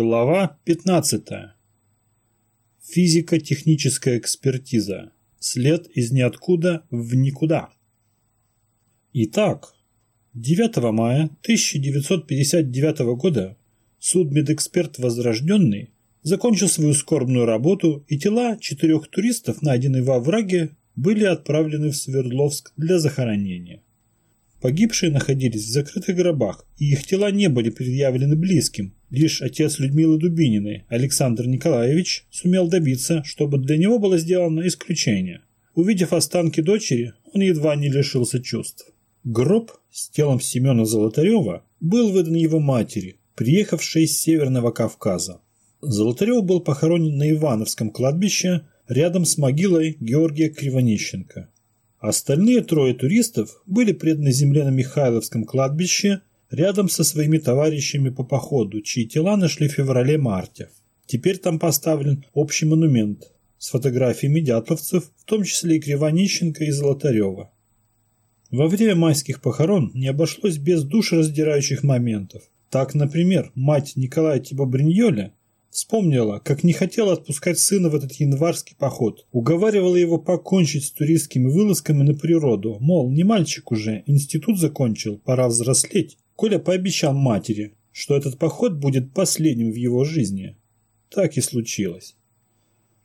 Глава 15. Физико-техническая экспертиза. След из ниоткуда в никуда. Итак, 9 мая 1959 года судмедэксперт Возрожденный закончил свою скорбную работу, и тела четырех туристов, найденные во враге, были отправлены в Свердловск для захоронения. Погибшие находились в закрытых гробах, и их тела не были предъявлены близким. Лишь отец Людмилы Дубининой, Александр Николаевич, сумел добиться, чтобы для него было сделано исключение. Увидев останки дочери, он едва не лишился чувств. Гроб с телом Семена Золотарева был выдан его матери, приехавшей с Северного Кавказа. Золотарев был похоронен на Ивановском кладбище рядом с могилой Георгия Кривонищенко. Остальные трое туристов были преданы земле на Михайловском кладбище рядом со своими товарищами по походу, чьи тела нашли в феврале-марте. Теперь там поставлен общий монумент с фотографиями дятловцев, в том числе и Кривонищенко и Золотарева. Во время майских похорон не обошлось без душераздирающих моментов. Так, например, мать Николая Тибо-Бриньоля Вспомнила, как не хотела отпускать сына в этот январский поход. Уговаривала его покончить с туристскими вылазками на природу. Мол, не мальчик уже, институт закончил, пора взрослеть. Коля пообещал матери, что этот поход будет последним в его жизни. Так и случилось.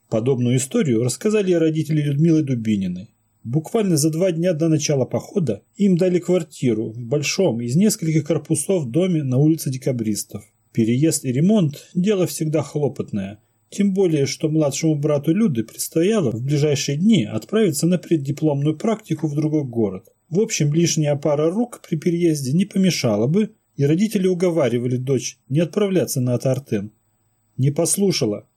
Подобную историю рассказали родители Людмилы Дубининой. Буквально за два дня до начала похода им дали квартиру в большом из нескольких корпусов доме на улице Декабристов. Переезд и ремонт – дело всегда хлопотное. Тем более, что младшему брату Люды предстояло в ближайшие дни отправиться на преддипломную практику в другой город. В общем, лишняя пара рук при переезде не помешала бы, и родители уговаривали дочь не отправляться на Тартен. Не послушала.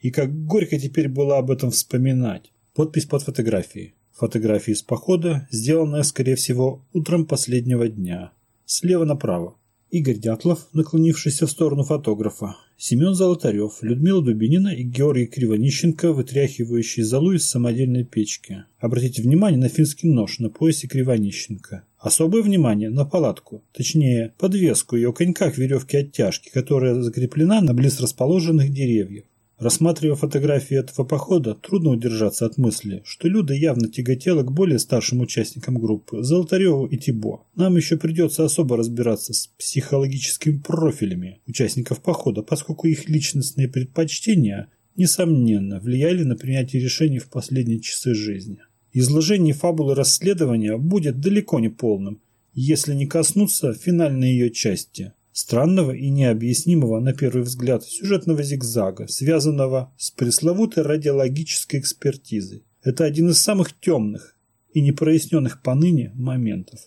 И как горько теперь было об этом вспоминать. Подпись под фотографией. Фотографии из похода, сделанная, скорее всего, утром последнего дня. Слева направо. Игорь Дятлов, наклонившийся в сторону фотографа, Семен Золотарев, Людмила Дубинина и Георгий Кривонищенко, вытряхивающие золу из самодельной печки. Обратите внимание на финский нож на поясе Кривонищенко. Особое внимание на палатку, точнее подвеску ее конька к веревке оттяжки, которая закреплена на близ расположенных деревьях. Рассматривая фотографии этого похода, трудно удержаться от мысли, что Люда явно тяготела к более старшим участникам группы – Золотареву и Тибо. Нам еще придется особо разбираться с психологическими профилями участников похода, поскольку их личностные предпочтения, несомненно, влияли на принятие решений в последние часы жизни. Изложение фабулы расследования будет далеко не полным, если не коснуться финальной ее части – странного и необъяснимого на первый взгляд сюжетного зигзага, связанного с пресловутой радиологической экспертизой. Это один из самых темных и непроясненных поныне моментов.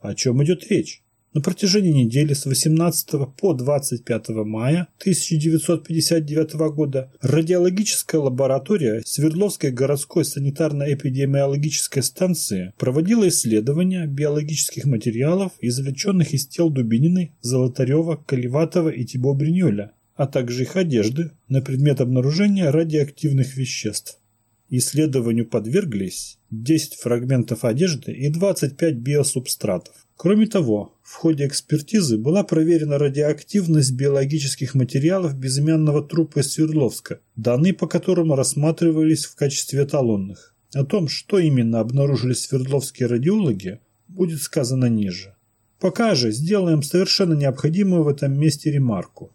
О чем идет речь? На протяжении недели с 18 по 25 мая 1959 года радиологическая лаборатория Свердловской городской санитарно-эпидемиологической станции проводила исследования биологических материалов, извлеченных из тел Дубининой, Золотарева, Каливатова и Тибо Бриньоля, а также их одежды на предмет обнаружения радиоактивных веществ. Исследованию подверглись 10 фрагментов одежды и 25 биосубстратов. Кроме того, в ходе экспертизы была проверена радиоактивность биологических материалов безымянного трупа Свердловска, данные по которому рассматривались в качестве эталонных. О том, что именно обнаружили свердловские радиологи, будет сказано ниже. Пока же сделаем совершенно необходимую в этом месте ремарку.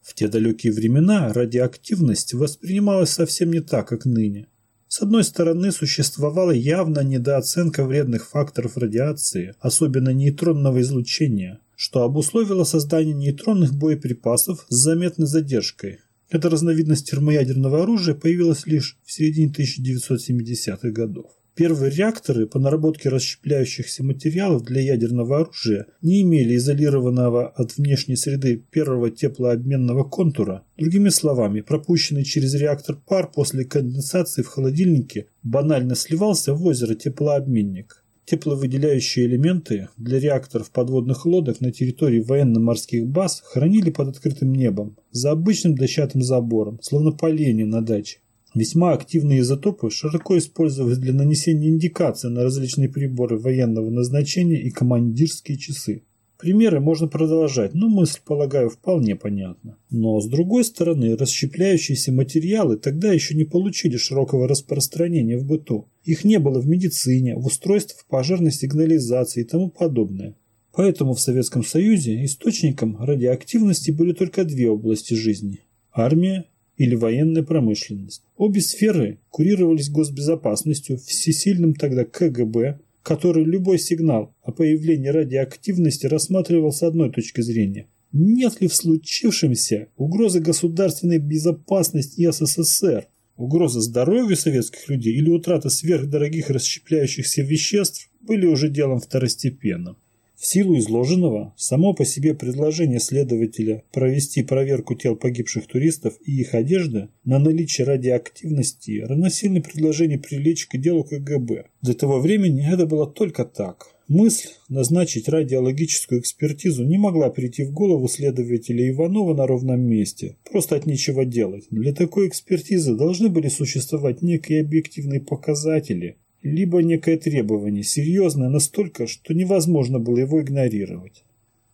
В те далекие времена радиоактивность воспринималась совсем не так, как ныне. С одной стороны, существовала явно недооценка вредных факторов радиации, особенно нейтронного излучения, что обусловило создание нейтронных боеприпасов с заметной задержкой. Эта разновидность термоядерного оружия появилась лишь в середине 1970-х годов. Первые реакторы по наработке расщепляющихся материалов для ядерного оружия не имели изолированного от внешней среды первого теплообменного контура. Другими словами, пропущенный через реактор пар после конденсации в холодильнике банально сливался в озеро теплообменник. Тепловыделяющие элементы для реакторов подводных лодок на территории военно-морских баз хранили под открытым небом, за обычным дощатым забором, словно поленья на даче. Весьма активные изотопы широко использовались для нанесения индикаций на различные приборы военного назначения и командирские часы. Примеры можно продолжать, но мысль, полагаю, вполне понятна. Но, с другой стороны, расщепляющиеся материалы тогда еще не получили широкого распространения в быту. Их не было в медицине, в устройствах пожарной сигнализации и тому подобное. Поэтому в Советском Союзе источником радиоактивности были только две области жизни – армия или военная промышленность. Обе сферы курировались госбезопасностью, всесильным тогда КГБ, который любой сигнал о появлении радиоактивности рассматривал с одной точки зрения. Нет ли в случившемся угрозы государственной безопасности СССР, угроза здоровью советских людей или утрата сверхдорогих расщепляющихся веществ были уже делом второстепенным. В силу изложенного, само по себе предложение следователя провести проверку тел погибших туристов и их одежды на наличие радиоактивности равносильно предложение прилечь к делу КГБ. До того времени это было только так. Мысль назначить радиологическую экспертизу не могла прийти в голову следователя Иванова на ровном месте, просто от нечего делать. Для такой экспертизы должны были существовать некие объективные показатели, либо некое требование, серьезное настолько, что невозможно было его игнорировать.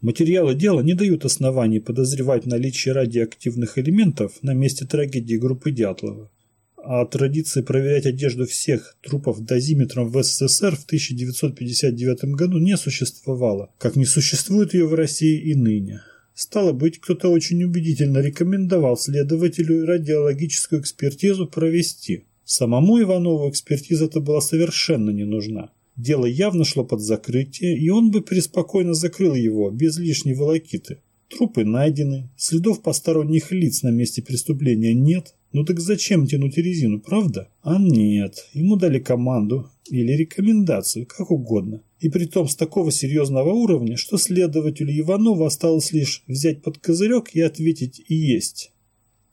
Материалы дела не дают оснований подозревать наличие радиоактивных элементов на месте трагедии группы Дятлова. А традиции проверять одежду всех трупов дозиметром в СССР в 1959 году не существовало, как не существует ее в России и ныне. Стало быть, кто-то очень убедительно рекомендовал следователю радиологическую экспертизу провести. Самому Иванову экспертиза-то была совершенно не нужна. Дело явно шло под закрытие, и он бы преспокойно закрыл его, без лишней волокиты. Трупы найдены, следов посторонних лиц на месте преступления нет. Ну так зачем тянуть резину, правда? А нет, ему дали команду или рекомендацию, как угодно. И притом с такого серьезного уровня, что следователю Иванову осталось лишь взять под козырек и ответить «и есть».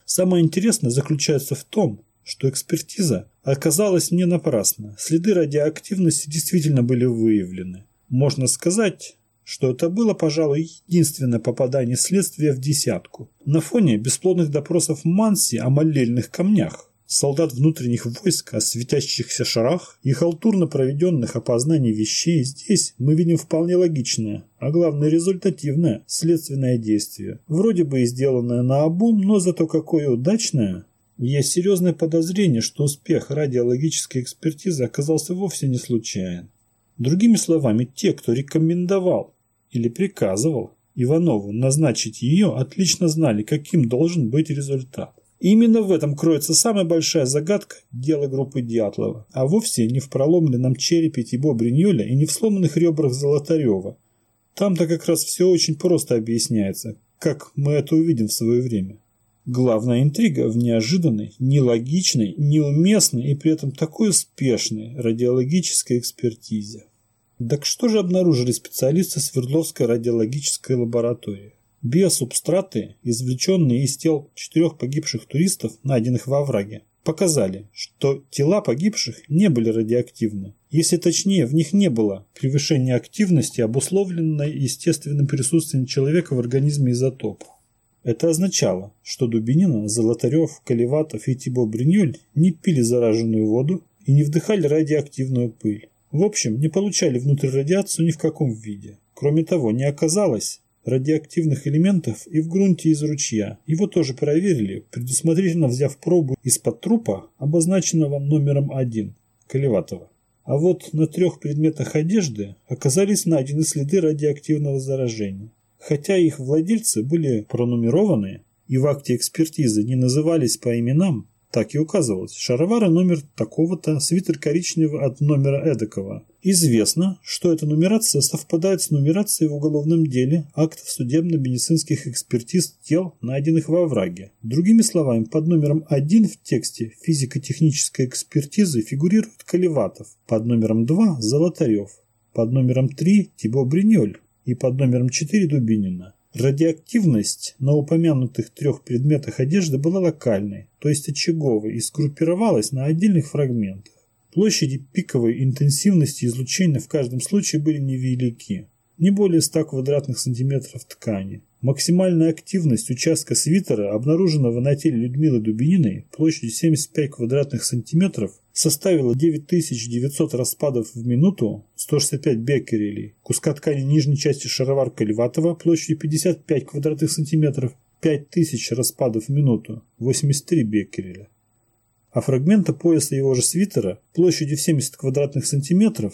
Самое интересное заключается в том, что экспертиза оказалась не напрасна. Следы радиоактивности действительно были выявлены. Можно сказать, что это было, пожалуй, единственное попадание следствия в десятку. На фоне бесплодных допросов Манси о молельных камнях, солдат внутренних войск о светящихся шарах и халтурно проведенных опознаний вещей здесь мы видим вполне логичное, а главное результативное следственное действие. Вроде бы и сделанное на обум, но зато какое удачное есть серьезное подозрение, что успех радиологической экспертизы оказался вовсе не случайен. Другими словами, те, кто рекомендовал или приказывал Иванову назначить ее, отлично знали, каким должен быть результат. Именно в этом кроется самая большая загадка дела группы Дятлова, а вовсе не в проломленном черепе Тибо Бриньоля и не в сломанных ребрах Золотарева. Там-то как раз все очень просто объясняется, как мы это увидим в свое время. Главная интрига в неожиданной, нелогичной, неуместной и при этом такой успешной радиологической экспертизе. Так что же обнаружили специалисты Свердловской радиологической лаборатории? Биосубстраты, извлеченные из тел четырех погибших туристов, найденных во враге, показали, что тела погибших не были радиоактивны. Если точнее, в них не было превышения активности, обусловленной естественным присутствием человека в организме изотопа. Это означало, что Дубинина, Золотарев, Колеватов и Тибо Бриньоль не пили зараженную воду и не вдыхали радиоактивную пыль. В общем, не получали внутрь радиацию ни в каком виде. Кроме того, не оказалось радиоактивных элементов и в грунте из ручья. Его тоже проверили, предусмотрительно взяв пробу из-под трупа, обозначенного номером 1, Колеватова. А вот на трех предметах одежды оказались найдены следы радиоактивного заражения. Хотя их владельцы были пронумерованы и в акте экспертизы не назывались по именам, так и указывалось. Шаровары номер такого-то, свитер коричневого от номера эдакого. Известно, что эта нумерация совпадает с нумерацией в уголовном деле актов судебно-медицинских экспертиз тел, найденных во враге. Другими словами, под номером 1 в тексте физико-технической экспертизы фигурирует Колеватов, под номером 2 – Золотарев, под номером 3 – Тибо Бриньоль, и под номером 4 Дубинина. Радиоактивность на упомянутых трех предметах одежды была локальной, то есть очаговой, и сгруппировалась на отдельных фрагментах. Площади пиковой интенсивности излучения в каждом случае были невелики, не более 100 квадратных сантиметров ткани. Максимальная активность участка свитера, обнаруженного на теле Людмилы Дубининой площадью 75 квадратных сантиметров, составила 9900 распадов в минуту, 165 беккерелей. Куска ткани нижней части шаровар Кальватова площадью 55 квадратных сантиметров, 5000 распадов в минуту, 83 беккереля. А фрагмента пояса его же свитера площадью 70 квадратных сантиметров,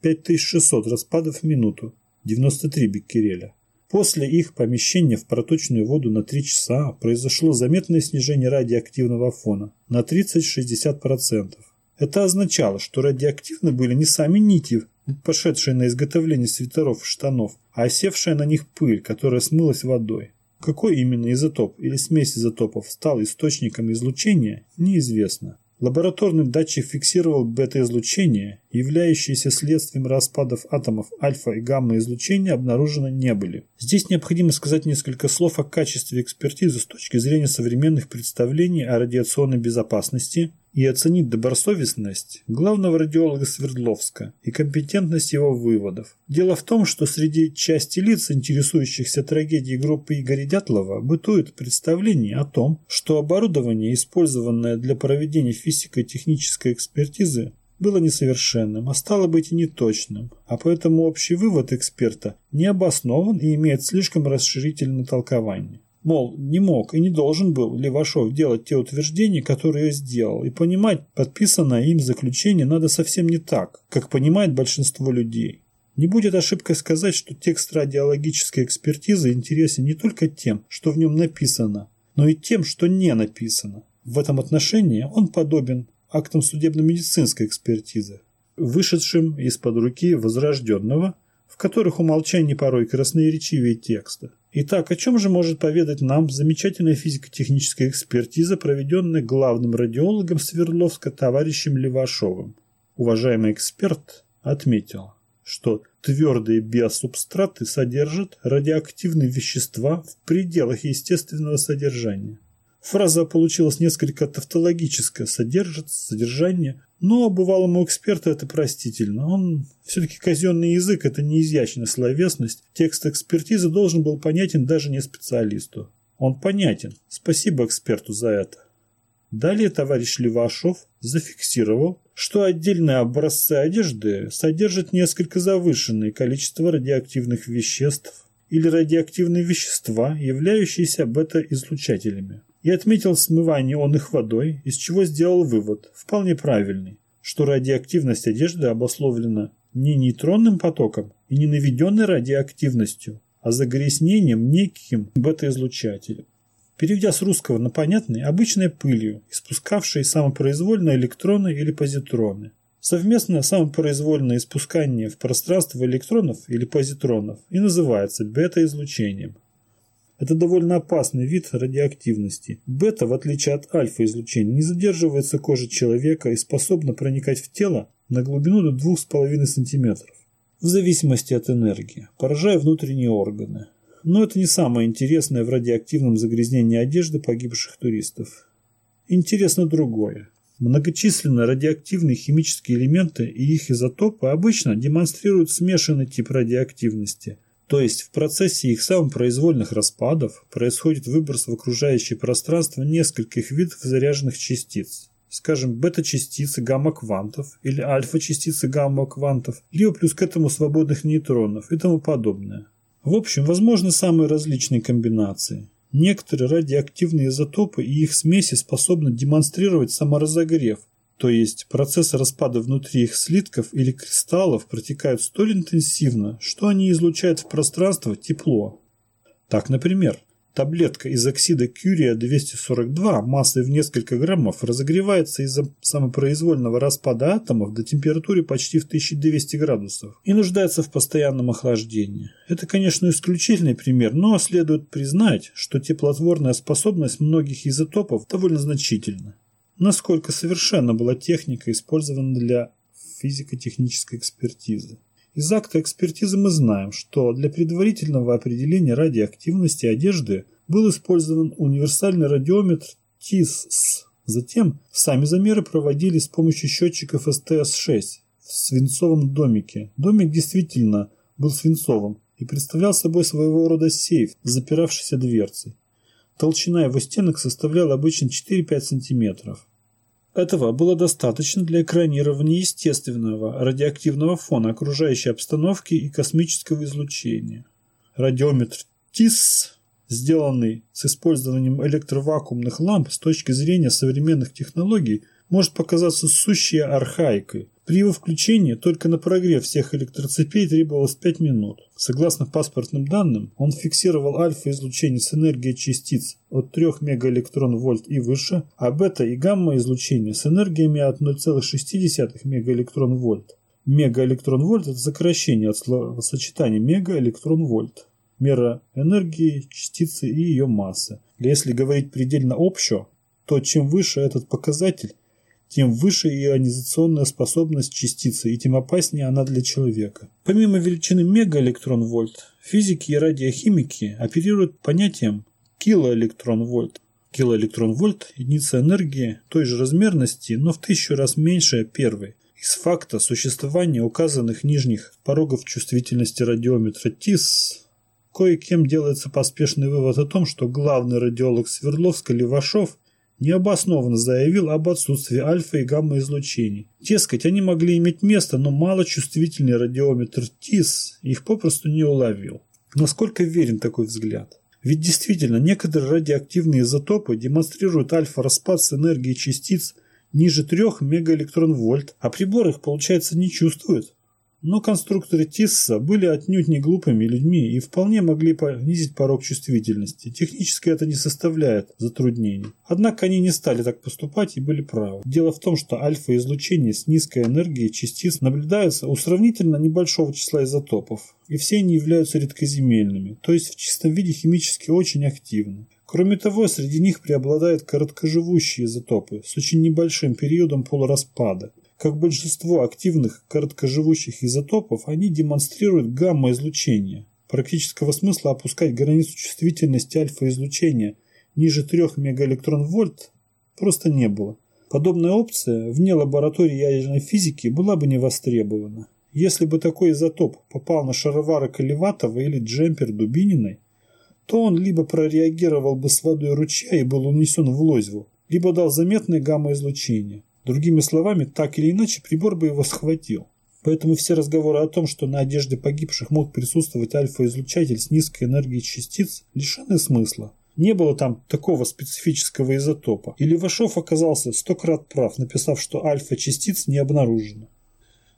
5600 распадов в минуту, 93 беккереля. После их помещения в проточную воду на 3 часа произошло заметное снижение радиоактивного фона на 30-60%. Это означало, что радиоактивны были не сами нити, пошедшие на изготовление свитеров и штанов, а осевшая на них пыль, которая смылась водой. Какой именно изотоп или смесь изотопов стал источником излучения, неизвестно. Лабораторный датчик фиксировал бета-излучение, являющиеся следствием распадов атомов альфа и гамма-излучения обнаружены не были. Здесь необходимо сказать несколько слов о качестве экспертизы с точки зрения современных представлений о радиационной безопасности, и оценить добросовестность главного радиолога Свердловска и компетентность его выводов. Дело в том, что среди части лиц, интересующихся трагедией группы Игоря Дятлова, бытует представление о том, что оборудование, использованное для проведения физико-технической экспертизы, было несовершенным, а стало быть и неточным, а поэтому общий вывод эксперта не обоснован и имеет слишком расширительное толкование. Мол, не мог и не должен был Левашов делать те утверждения, которые сделал, и понимать подписанное им заключение надо совсем не так, как понимает большинство людей. Не будет ошибкой сказать, что текст радиологической экспертизы интересен не только тем, что в нем написано, но и тем, что не написано. В этом отношении он подобен актам судебно-медицинской экспертизы, вышедшим из-под руки возрожденного, в которых умолчание порой красноречивее текста. Итак, о чем же может поведать нам замечательная физико-техническая экспертиза, проведенная главным радиологом Свердловска товарищем Левашовым? Уважаемый эксперт отметил, что твердые биосубстраты содержат радиоактивные вещества в пределах естественного содержания. Фраза получилась несколько тавтологическая, содержит содержание, но бывалому эксперту это простительно. Он все-таки казенный язык – это не изящная словесность. Текст экспертизы должен был понятен даже не специалисту. Он понятен. Спасибо эксперту за это. Далее товарищ Левашов зафиксировал, что отдельные образцы одежды содержат несколько завышенное количество радиоактивных веществ или радиоактивные вещества, являющиеся бета-излучателями и отметил смывание он их водой, из чего сделал вывод, вполне правильный, что радиоактивность одежды обусловлена не нейтронным потоком и не наведенной радиоактивностью, а загрязнением неким бета-излучателем. Переведя с русского на понятный, обычной пылью, испускавшей самопроизвольно электроны или позитроны. Совместное самопроизвольное испускание в пространство электронов или позитронов и называется бета-излучением. Это довольно опасный вид радиоактивности. Бета, в отличие от альфа-излучения, не задерживается кожи человека и способна проникать в тело на глубину до 2,5 см, в зависимости от энергии, поражая внутренние органы. Но это не самое интересное в радиоактивном загрязнении одежды погибших туристов. Интересно другое. Многочисленные радиоактивные химические элементы и их изотопы обычно демонстрируют смешанный тип радиоактивности, то есть в процессе их самопроизвольных распадов происходит выброс в окружающее пространство нескольких видов заряженных частиц, скажем, бета-частицы гамма-квантов или альфа-частицы гамма-квантов, либо плюс к этому свободных нейтронов и тому подобное. В общем, возможны самые различные комбинации. Некоторые радиоактивные изотопы и их смеси способны демонстрировать саморазогрев, то есть процессы распада внутри их слитков или кристаллов протекают столь интенсивно, что они излучают в пространство тепло. Так, например, таблетка из оксида кюрия-242 массой в несколько граммов разогревается из-за самопроизвольного распада атомов до температуры почти в 1200 градусов и нуждается в постоянном охлаждении. Это, конечно, исключительный пример, но следует признать, что теплотворная способность многих изотопов довольно значительна насколько совершенна была техника, использованная для физико-технической экспертизы. Из акта экспертизы мы знаем, что для предварительного определения радиоактивности одежды был использован универсальный радиометр ТИСС. Затем сами замеры проводились с помощью счетчиков СТС-6 в свинцовом домике. Домик действительно был свинцовым, и представлял собой своего рода сейф с запиравшейся дверцей. Толщина его стенок составляла обычно 4-5 сантиметров. Этого было достаточно для экранирования естественного радиоактивного фона окружающей обстановки и космического излучения. Радиометр ТИС, сделанный с использованием электровакуумных ламп с точки зрения современных технологий, может показаться сущей архаикой. При его включении только на прогрев всех электроцепей требовалось 5 минут. Согласно паспортным данным, он фиксировал альфа-излучение с энергией частиц от 3 мегаэлектрон-вольт и выше, а бета- и гамма-излучение с энергиями от 0,6 мегаэлектрон-вольт. Мегаэлектрон-вольт – это сокращение от словосочетания мегаэлектрон-вольт. Мера энергии частицы и ее массы. Если говорить предельно общо, то чем выше этот показатель, тем выше ионизационная способность частицы и тем опаснее она для человека. Помимо величины мегаэлектрон-вольт, физики и радиохимики оперируют понятием килоэлектрон-вольт. Килоэлектрон-вольт – единица энергии той же размерности, но в тысячу раз меньше первой. Из факта существования указанных нижних порогов чувствительности радиометра ТИС кое-кем делается поспешный вывод о том, что главный радиолог Свердловска Левашов необоснованно заявил об отсутствии альфа и гамма излучений. Дескать, они могли иметь место, но малочувствительный радиометр ТИС их попросту не уловил. Насколько верен такой взгляд? Ведь действительно, некоторые радиоактивные изотопы демонстрируют альфа-распад с энергией частиц ниже 3 мегаэлектрон-вольт, а прибор их, получается, не чувствует. Но конструкторы Тисса были отнюдь не глупыми людьми и вполне могли понизить порог чувствительности. Технически это не составляет затруднений. Однако они не стали так поступать и были правы. Дело в том, что альфа-излучение с низкой энергией частиц наблюдается у сравнительно небольшого числа изотопов, и все они являются редкоземельными, то есть в чистом виде химически очень активны. Кроме того, среди них преобладают короткоживущие изотопы с очень небольшим периодом полураспада. Как большинство активных короткоживущих изотопов, они демонстрируют гамма-излучение. Практического смысла опускать границу чувствительности альфа-излучения ниже 3 мегаэлектрон-вольт просто не было. Подобная опция вне лаборатории ядерной физики была бы не востребована. Если бы такой изотоп попал на шаровары Колеватова или джемпер Дубининой, то он либо прореагировал бы с водой ручья и был унесен в лозву, либо дал заметное гамма-излучение. Другими словами, так или иначе, прибор бы его схватил. Поэтому все разговоры о том, что на одежде погибших мог присутствовать альфа-излучатель с низкой энергией частиц, лишены смысла. Не было там такого специфического изотопа. И Левашов оказался сто крат прав, написав, что альфа-частиц не обнаружено.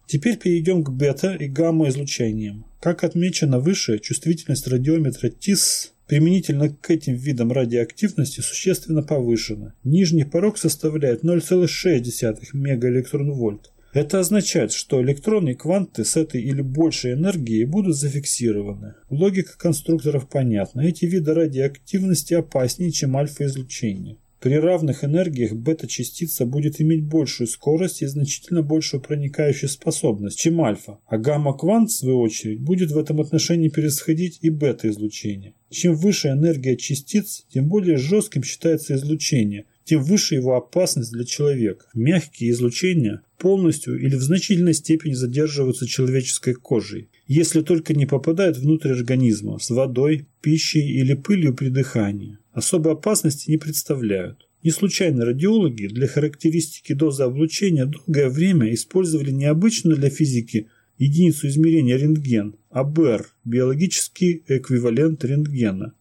Теперь перейдем к бета и гамма-излучениям. Как отмечено выше, чувствительность радиометра ТИС применительно к этим видам радиоактивности существенно повышена. Нижний порог составляет 0,6 мегаэлектрон-вольт. Это означает, что электроны и кванты с этой или большей энергией будут зафиксированы. Логика конструкторов понятна. Эти виды радиоактивности опаснее, чем альфа-излучение. При равных энергиях бета-частица будет иметь большую скорость и значительно большую проникающую способность, чем альфа, а гамма-квант, в свою очередь, будет в этом отношении превосходить и бета-излучение. Чем выше энергия частиц, тем более жестким считается излучение, тем выше его опасность для человека. Мягкие излучения полностью или в значительной степени задерживаются человеческой кожей, если только не попадают внутрь организма с водой, пищей или пылью при дыхании особой опасности не представляют. Не случайно радиологи для характеристики дозы облучения долгое время использовали необычную для физики единицу измерения рентген, а БР – биологический эквивалент рентгена,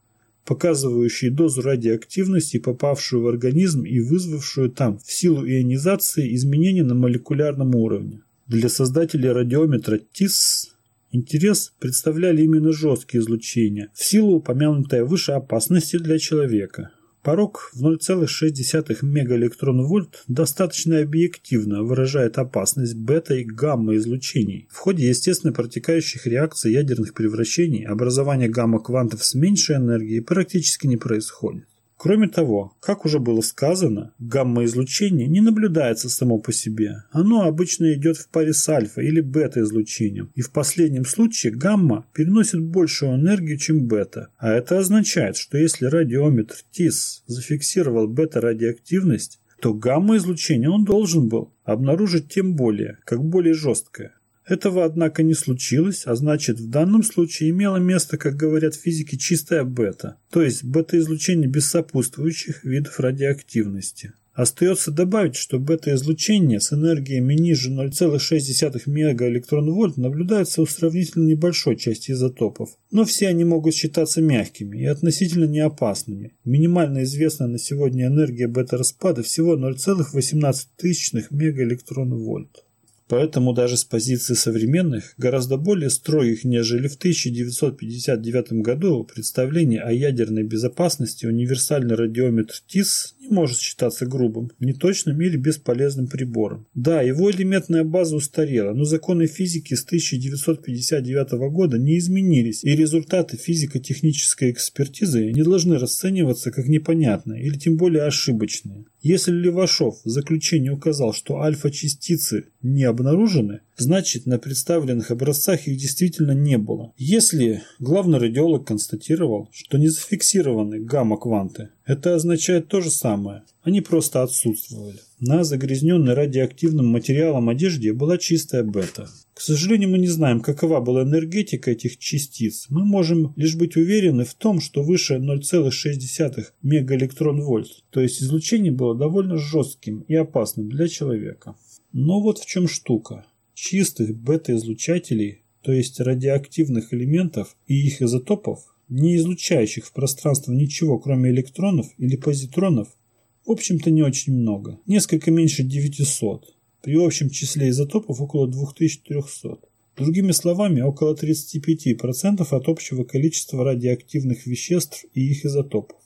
показывающий дозу радиоактивности, попавшую в организм и вызвавшую там в силу ионизации изменения на молекулярном уровне. Для создателей радиометра ТИС интерес представляли именно жесткие излучения, в силу упомянутой выше опасности для человека. Порог в 0,6 мегаэлектрон-вольт достаточно объективно выражает опасность бета и гамма излучений. В ходе естественно протекающих реакций ядерных превращений образование гамма-квантов с меньшей энергией практически не происходит. Кроме того, как уже было сказано, гамма-излучение не наблюдается само по себе. Оно обычно идет в паре с альфа или бета-излучением, и в последнем случае гамма переносит большую энергию, чем бета. А это означает, что если радиометр ТИС зафиксировал бета-радиоактивность, то гамма-излучение он должен был обнаружить тем более, как более жесткое. Этого, однако, не случилось, а значит, в данном случае имело место, как говорят физики, чистая бета, то есть бета-излучение без сопутствующих видов радиоактивности. Остается добавить, что бета-излучение с энергиями ниже 0,6 мегаэлектрон-вольт наблюдается у сравнительно небольшой части изотопов, но все они могут считаться мягкими и относительно неопасными. Минимально известная на сегодня энергия бета-распада всего 0,18 мегаэлектрон-вольт. Поэтому даже с позиции современных, гораздо более строгих, нежели в 1959 году, представление о ядерной безопасности универсальный радиометр ТИС не может считаться грубым, неточным или бесполезным прибором. Да, его элементная база устарела, но законы физики с 1959 года не изменились, и результаты физико-технической экспертизы не должны расцениваться как непонятные или тем более ошибочные. Если Левашов в заключении указал, что альфа-частицы не обнаружены, значит на представленных образцах их действительно не было. Если главный радиолог констатировал, что не зафиксированы гамма-кванты, это означает то же самое. Они просто отсутствовали. На загрязненной радиоактивным материалом одежде была чистая бета. К сожалению, мы не знаем, какова была энергетика этих частиц. Мы можем лишь быть уверены в том, что выше 0,6 мегаэлектрон-вольт, то есть излучение было довольно жестким и опасным для человека. Но вот в чем штука. Чистых бета-излучателей, то есть радиоактивных элементов и их изотопов, не излучающих в пространство ничего, кроме электронов или позитронов, в общем-то не очень много. Несколько меньше 900 при общем числе изотопов около 2300. Другими словами, около 35% от общего количества радиоактивных веществ и их изотопов.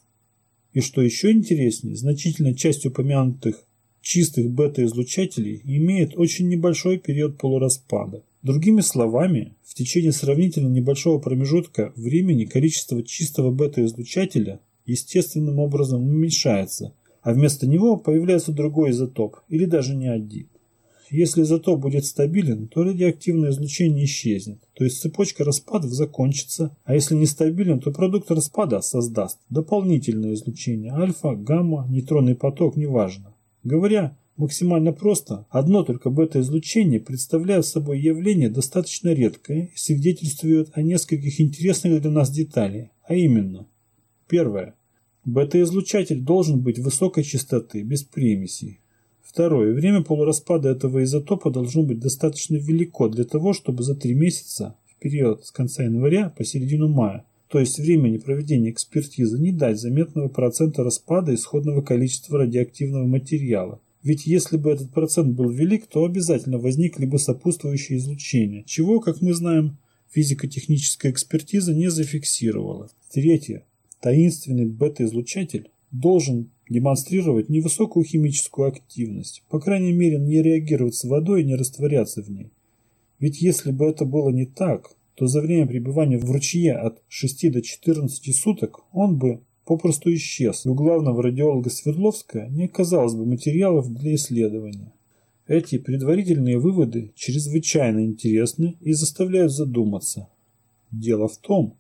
И что еще интереснее, значительная часть упомянутых чистых бета-излучателей имеет очень небольшой период полураспада. Другими словами, в течение сравнительно небольшого промежутка времени количество чистого бета-излучателя естественным образом уменьшается, а вместо него появляется другой изотоп или даже не один. Если изотоп будет стабилен, то радиоактивное излучение исчезнет, то есть цепочка распадов закончится, а если нестабилен, то продукт распада создаст дополнительное излучение альфа, гамма, нейтронный поток, неважно. Говоря максимально просто, одно только бета-излучение представляет собой явление достаточно редкое и свидетельствует о нескольких интересных для нас деталях, а именно Первое. Бета-излучатель должен быть высокой частоты, без примесей. Второе. Время полураспада этого изотопа должно быть достаточно велико для того, чтобы за три месяца, в период с конца января по середину мая, то есть времени проведения экспертизы, не дать заметного процента распада исходного количества радиоактивного материала. Ведь если бы этот процент был велик, то обязательно возникли бы сопутствующие излучения, чего, как мы знаем, физико-техническая экспертиза не зафиксировала. Третье. Таинственный бета-излучатель должен демонстрировать невысокую химическую активность, по крайней мере не реагировать с водой и не растворяться в ней. Ведь если бы это было не так, то за время пребывания в ручье от 6 до 14 суток он бы попросту исчез, и у главного радиолога Свердловска не оказалось бы материалов для исследования. Эти предварительные выводы чрезвычайно интересны и заставляют задуматься. Дело в том,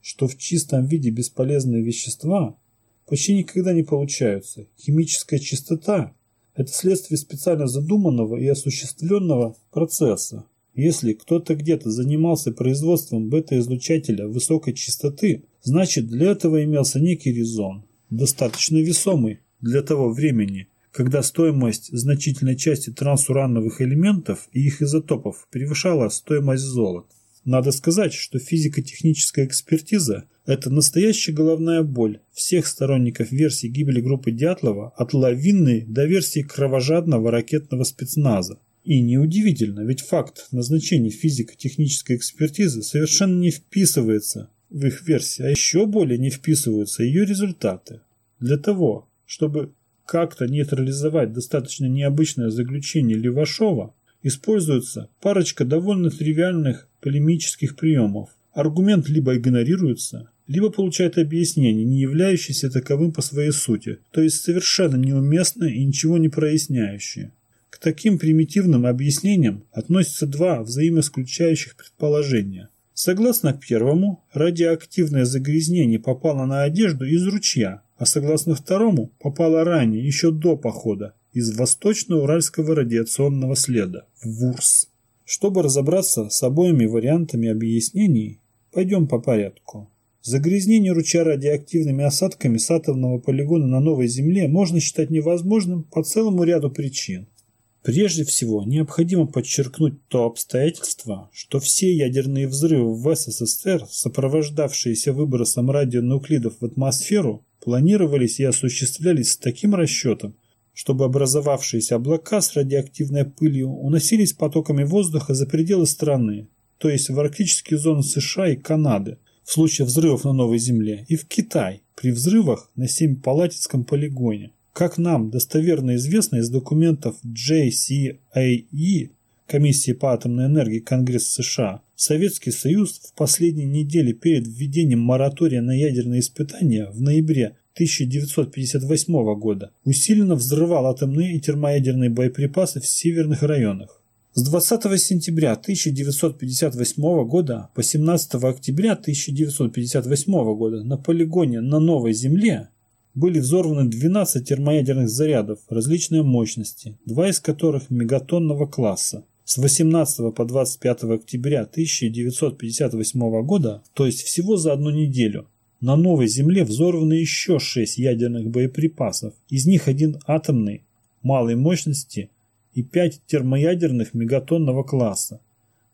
что в чистом виде бесполезные вещества почти никогда не получаются. Химическая чистота – это следствие специально задуманного и осуществленного процесса. Если кто-то где-то занимался производством бета-излучателя высокой частоты, значит для этого имелся некий резон, достаточно весомый для того времени, когда стоимость значительной части трансурановых элементов и их изотопов превышала стоимость золота. Надо сказать, что физико-техническая экспертиза – это настоящая головная боль всех сторонников версии гибели группы Дятлова от лавинной до версии кровожадного ракетного спецназа. И неудивительно, ведь факт назначения физико-технической экспертизы совершенно не вписывается в их версии, а еще более не вписываются ее результаты. Для того, чтобы как-то нейтрализовать достаточно необычное заключение Левашова, используется парочка довольно тривиальных полемических приемов. Аргумент либо игнорируется, либо получает объяснение, не являющееся таковым по своей сути, то есть совершенно неуместное и ничего не проясняющее. К таким примитивным объяснениям относятся два взаимоисключающих предположения. Согласно первому, радиоактивное загрязнение попало на одежду из ручья, а согласно второму, попало ранее, еще до похода, из Восточно-Уральского радиационного следа, в ВУРС. Чтобы разобраться с обоими вариантами объяснений, пойдем по порядку. Загрязнение ручья радиоактивными осадками с атомного полигона на Новой Земле можно считать невозможным по целому ряду причин. Прежде всего, необходимо подчеркнуть то обстоятельство, что все ядерные взрывы в СССР, сопровождавшиеся выбросом радионуклидов в атмосферу, планировались и осуществлялись с таким расчетом, чтобы образовавшиеся облака с радиоактивной пылью уносились потоками воздуха за пределы страны, то есть в арктические зоны США и Канады, в случае взрывов на Новой Земле, и в Китай при взрывах на Семипалатинском полигоне. Как нам достоверно известно из документов JCAE, Комиссии по атомной энергии Конгресса США, Советский Союз в последние недели перед введением моратория на ядерные испытания в ноябре 1958 года усиленно взрывал атомные и термоядерные боеприпасы в северных районах. С 20 сентября 1958 года по 17 октября 1958 года на полигоне на Новой Земле были взорваны 12 термоядерных зарядов различной мощности, два из которых мегатонного класса. С 18 по 25 октября 1958 года, то есть всего за одну неделю, на Новой Земле взорваны еще 6 ядерных боеприпасов, из них один атомный малой мощности и 5 термоядерных мегатонного класса.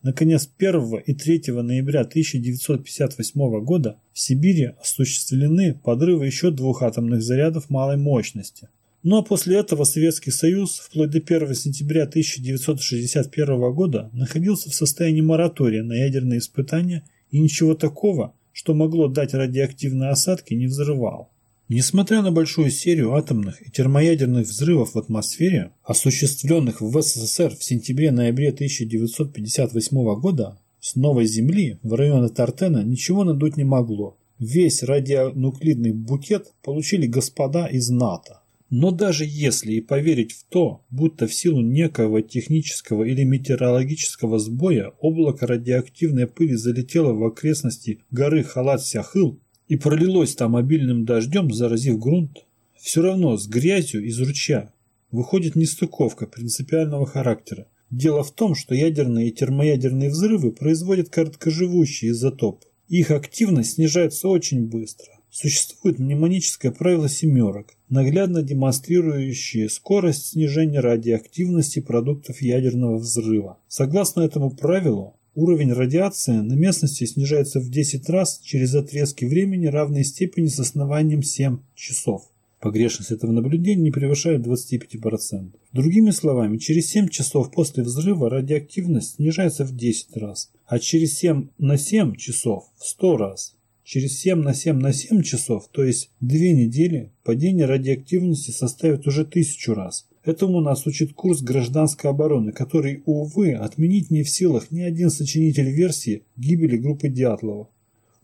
Наконец, 1 и 3 ноября 1958 года в Сибири осуществлены подрывы еще двух атомных зарядов малой мощности. Ну а после этого Советский Союз вплоть до 1 сентября 1961 года находился в состоянии моратория на ядерные испытания и ничего такого, что могло дать радиоактивные осадки, не взрывал. Несмотря на большую серию атомных и термоядерных взрывов в атмосфере, осуществленных в СССР в сентябре-ноябре 1958 года, с новой Земли в районе Тартена ничего надуть не могло. Весь радионуклидный букет получили господа из НАТО. Но даже если и поверить в то, будто в силу некого технического или метеорологического сбоя облако радиоактивной пыли залетело в окрестности горы Халат-Сяхыл, и пролилось там обильным дождем, заразив грунт, все равно с грязью из ручья выходит нестыковка принципиального характера. Дело в том, что ядерные и термоядерные взрывы производят короткоживущий изотоп. Их активность снижается очень быстро. Существует мнемоническое правило семерок, наглядно демонстрирующее скорость снижения радиоактивности продуктов ядерного взрыва. Согласно этому правилу, Уровень радиации на местности снижается в 10 раз через отрезки времени равной степени с основанием 7 часов. Погрешность этого наблюдения не превышает 25%. Другими словами, через 7 часов после взрыва радиоактивность снижается в 10 раз, а через 7 на 7 часов в 100 раз. Через 7 на 7 на 7 часов, то есть 2 недели, падение радиоактивности составит уже 1000 раз. Этому нас учит курс гражданской обороны, который, увы, отменить не в силах ни один сочинитель версии гибели группы Дятлова.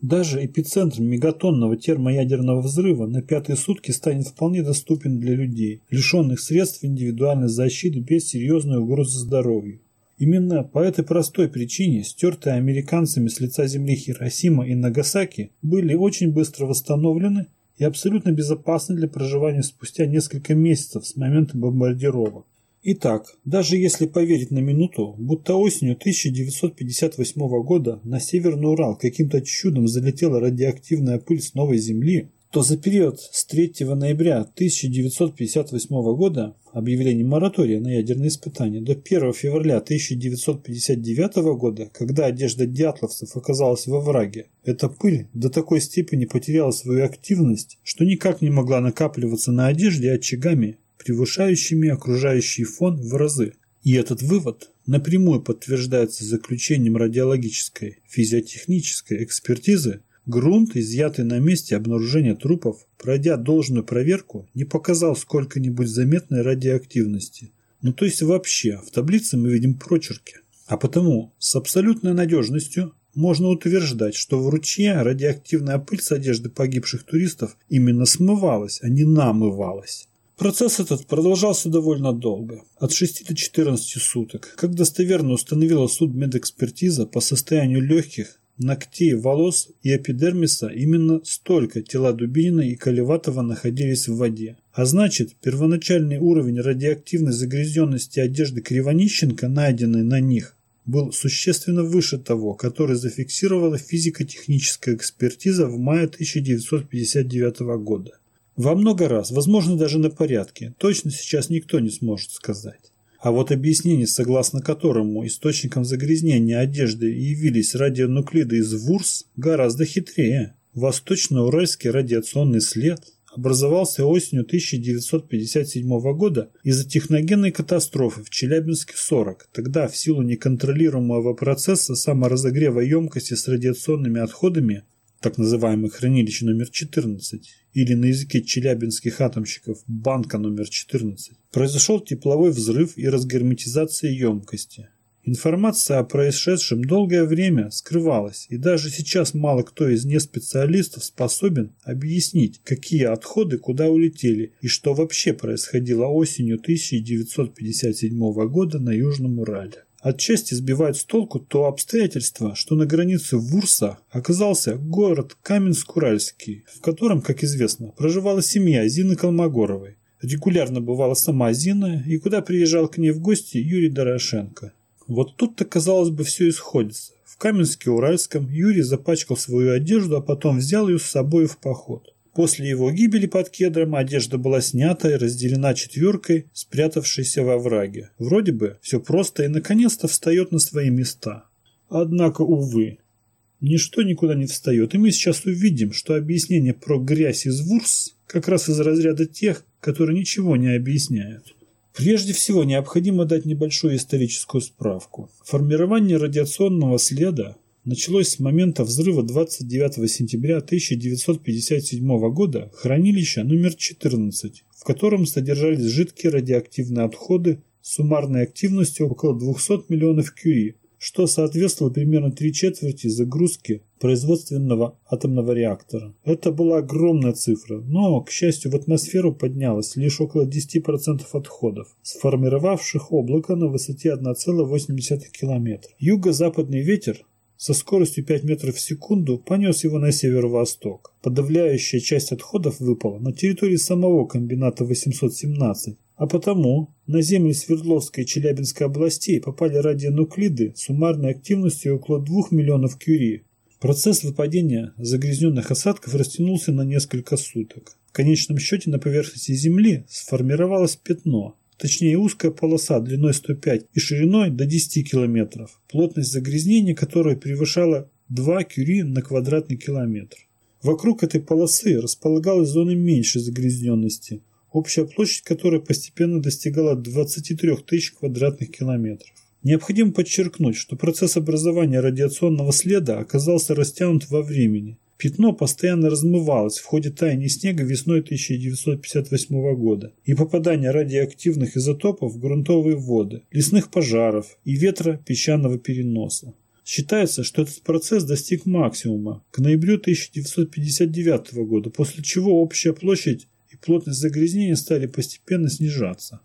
Даже эпицентр мегатонного термоядерного взрыва на пятые сутки станет вполне доступен для людей, лишенных средств индивидуальной защиты без серьезной угрозы здоровью. Именно по этой простой причине стертые американцами с лица земли Хиросима и Нагасаки были очень быстро восстановлены и абсолютно безопасны для проживания спустя несколько месяцев с момента бомбардировок. Итак, даже если поверить на минуту, будто осенью 1958 года на Северный Урал каким-то чудом залетела радиоактивная пыль с новой Земли, то за период с 3 ноября 1958 года объявления моратория на ядерные испытания до 1 февраля 1959 года, когда одежда дятловцев оказалась во враге, эта пыль до такой степени потеряла свою активность, что никак не могла накапливаться на одежде очагами, превышающими окружающий фон в разы. И этот вывод напрямую подтверждается заключением радиологической физиотехнической экспертизы Грунт, изъятый на месте обнаружения трупов, пройдя должную проверку, не показал сколько-нибудь заметной радиоактивности. Ну то есть вообще, в таблице мы видим прочерки. А потому с абсолютной надежностью можно утверждать, что в ручье радиоактивная пыль с одежды погибших туристов именно смывалась, а не намывалась. Процесс этот продолжался довольно долго, от 6 до 14 суток, как достоверно установила судмедэкспертиза по состоянию легких ногтей, волос и эпидермиса именно столько тела Дубинина и Колеватова находились в воде. А значит, первоначальный уровень радиоактивной загрязненности одежды Кривонищенко, найденный на них, был существенно выше того, который зафиксировала физико-техническая экспертиза в мае 1959 года. Во много раз, возможно даже на порядке, точно сейчас никто не сможет сказать. А вот объяснение, согласно которому источником загрязнения одежды явились радионуклиды из ВУРС, гораздо хитрее. Восточно-Уральский радиационный след образовался осенью 1957 года из-за техногенной катастрофы в Челябинске-40. Тогда в силу неконтролируемого процесса саморазогрева емкости с радиационными отходами так называемый хранилище номер 14, или на языке челябинских атомщиков банка номер 14, произошел тепловой взрыв и разгерметизация емкости. Информация о происшедшем долгое время скрывалась, и даже сейчас мало кто из неспециалистов способен объяснить, какие отходы куда улетели и что вообще происходило осенью 1957 года на Южном Урале. Отчасти сбивает с толку то обстоятельство, что на границе Вурса оказался город Каменск-Уральский, в котором, как известно, проживала семья Зины Колмогоровой. Регулярно бывала сама Зина, и куда приезжал к ней в гости Юрий Дорошенко. Вот тут-то, казалось бы, все и сходится. В Каменске-Уральском Юрий запачкал свою одежду, а потом взял ее с собой в поход. После его гибели под кедром одежда была снята и разделена четверкой, спрятавшейся во враге. Вроде бы все просто и наконец-то встает на свои места. Однако, увы, ничто никуда не встает, и мы сейчас увидим, что объяснение про грязь из ВУРС как раз из разряда тех, которые ничего не объясняют. Прежде всего, необходимо дать небольшую историческую справку. Формирование радиационного следа началось с момента взрыва 29 сентября 1957 года хранилища номер 14, в котором содержались жидкие радиоактивные отходы с суммарной активностью около 200 миллионов кюри, что соответствовало примерно три четверти загрузки производственного атомного реактора. Это была огромная цифра, но, к счастью, в атмосферу поднялось лишь около 10% отходов, сформировавших облако на высоте 1,8 км. Юго-западный ветер со скоростью 5 метров в секунду понес его на северо-восток. Подавляющая часть отходов выпала на территории самого комбината 817, а потому на земли Свердловской и Челябинской областей попали радионуклиды суммарной активностью около 2 миллионов кюри. Процесс выпадения загрязненных осадков растянулся на несколько суток. В конечном счете на поверхности Земли сформировалось пятно, точнее узкая полоса длиной 105 и шириной до 10 км, плотность загрязнения которой превышала 2 кюри на квадратный километр. Вокруг этой полосы располагалась зона меньшей загрязненности, общая площадь которой постепенно достигала 23 тысяч квадратных километров. Необходимо подчеркнуть, что процесс образования радиационного следа оказался растянут во времени – Пятно постоянно размывалось в ходе таяния снега весной 1958 года и попадания радиоактивных изотопов в грунтовые воды, лесных пожаров и ветра песчаного переноса. Считается, что этот процесс достиг максимума к ноябрю 1959 года, после чего общая площадь и плотность загрязнения стали постепенно снижаться.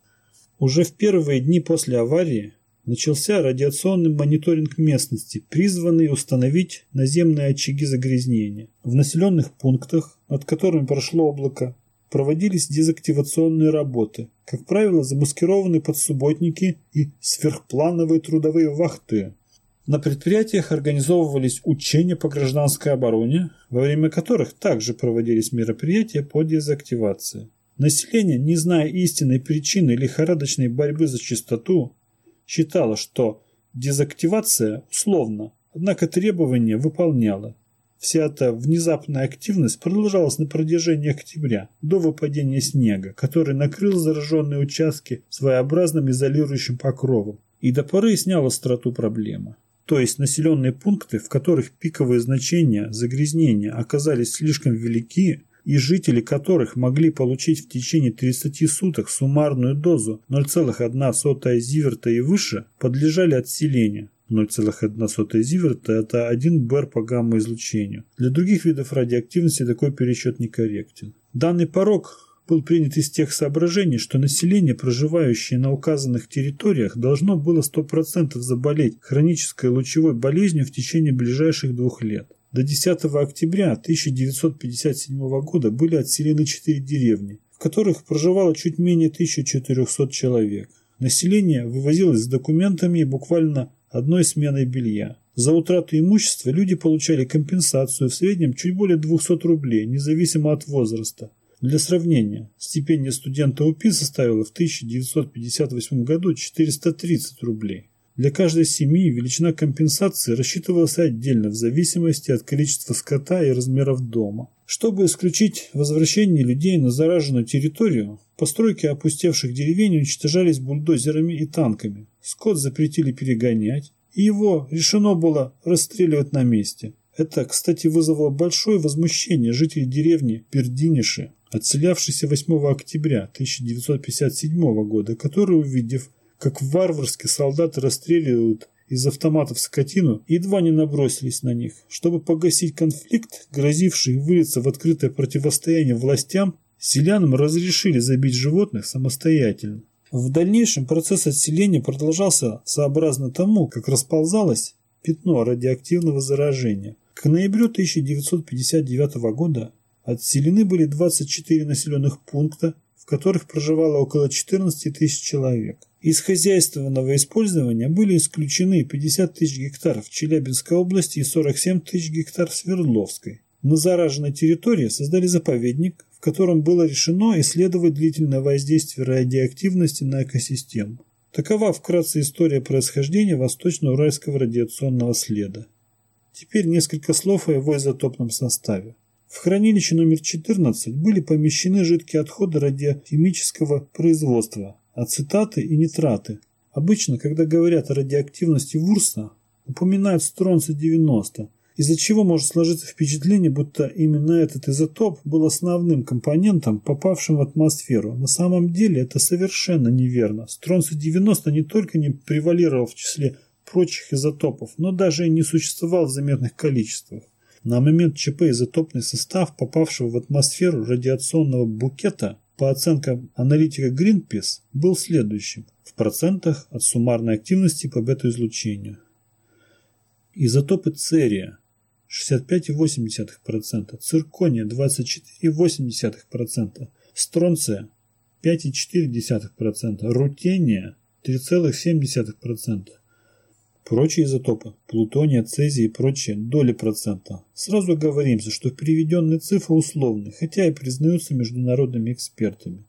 Уже в первые дни после аварии начался радиационный мониторинг местности, призванный установить наземные очаги загрязнения. В населенных пунктах, над которыми прошло облако, проводились дезактивационные работы, как правило, замаскированные под субботники и сверхплановые трудовые вахты. На предприятиях организовывались учения по гражданской обороне, во время которых также проводились мероприятия по дезактивации. Население, не зная истинной причины лихорадочной борьбы за чистоту, считала, что дезактивация условна, однако требования выполняла. Вся эта внезапная активность продолжалась на протяжении октября, до выпадения снега, который накрыл зараженные участки своеобразным изолирующим покровом и до поры снял остроту проблемы. То есть населенные пункты, в которых пиковые значения загрязнения оказались слишком велики, и жители которых могли получить в течение 30 суток суммарную дозу 0,1 зиверта и выше, подлежали отселению. 0,1 зиверта – это 1 БР по гамма-излучению. Для других видов радиоактивности такой пересчет некорректен. Данный порог был принят из тех соображений, что население, проживающее на указанных территориях, должно было 100% заболеть хронической лучевой болезнью в течение ближайших двух лет. До 10 октября 1957 года были отселены четыре деревни, в которых проживало чуть менее 1400 человек. Население вывозилось с документами буквально одной сменой белья. За утрату имущества люди получали компенсацию в среднем чуть более 200 рублей, независимо от возраста. Для сравнения, стипендия студента УПИ составила в 1958 году 430 рублей. Для каждой семьи величина компенсации рассчитывалась отдельно в зависимости от количества скота и размеров дома. Чтобы исключить возвращение людей на зараженную территорию, постройки опустевших деревень уничтожались бульдозерами и танками. Скот запретили перегонять, и его решено было расстреливать на месте. Это, кстати, вызвало большое возмущение жителей деревни Пердиниши, отселявшейся 8 октября 1957 года, которые, увидев как варварски солдаты расстреливают из автоматов скотину, едва не набросились на них. Чтобы погасить конфликт, грозивший вылиться в открытое противостояние властям, селянам разрешили забить животных самостоятельно. В дальнейшем процесс отселения продолжался сообразно тому, как расползалось пятно радиоактивного заражения. К ноябрю 1959 года отселены были 24 населенных пункта, в которых проживало около 14 тысяч человек. Из хозяйственного использования были исключены 50 тысяч гектаров Челябинской области и 47 тысяч гектар в Свердловской. На зараженной территории создали заповедник, в котором было решено исследовать длительное воздействие радиоактивности на экосистему. Такова вкратце история происхождения восточно-уральского радиационного следа. Теперь несколько слов о его изотопном составе. В хранилище номер 14 были помещены жидкие отходы радиохимического производства, ацетаты и нитраты. Обычно, когда говорят о радиоактивности Вурса, упоминают стронций-90, из-за чего может сложиться впечатление, будто именно этот изотоп был основным компонентом, попавшим в атмосферу. На самом деле это совершенно неверно. Стронций-90 не только не превалировал в числе прочих изотопов, но даже и не существовал в заметных количествах. На момент ЧП изотопный состав попавшего в атмосферу радиационного букета по оценкам аналитика Greenpeace был следующим в процентах от суммарной активности по бета-излучению. Изотопы церия 65,8%, циркония 24,8%, стронция 5,4%, рутения 3,7%, Прочие изотопы – плутония, цезий и прочие – доли процента. Сразу оговоримся, что приведенные цифры условны, хотя и признаются международными экспертами.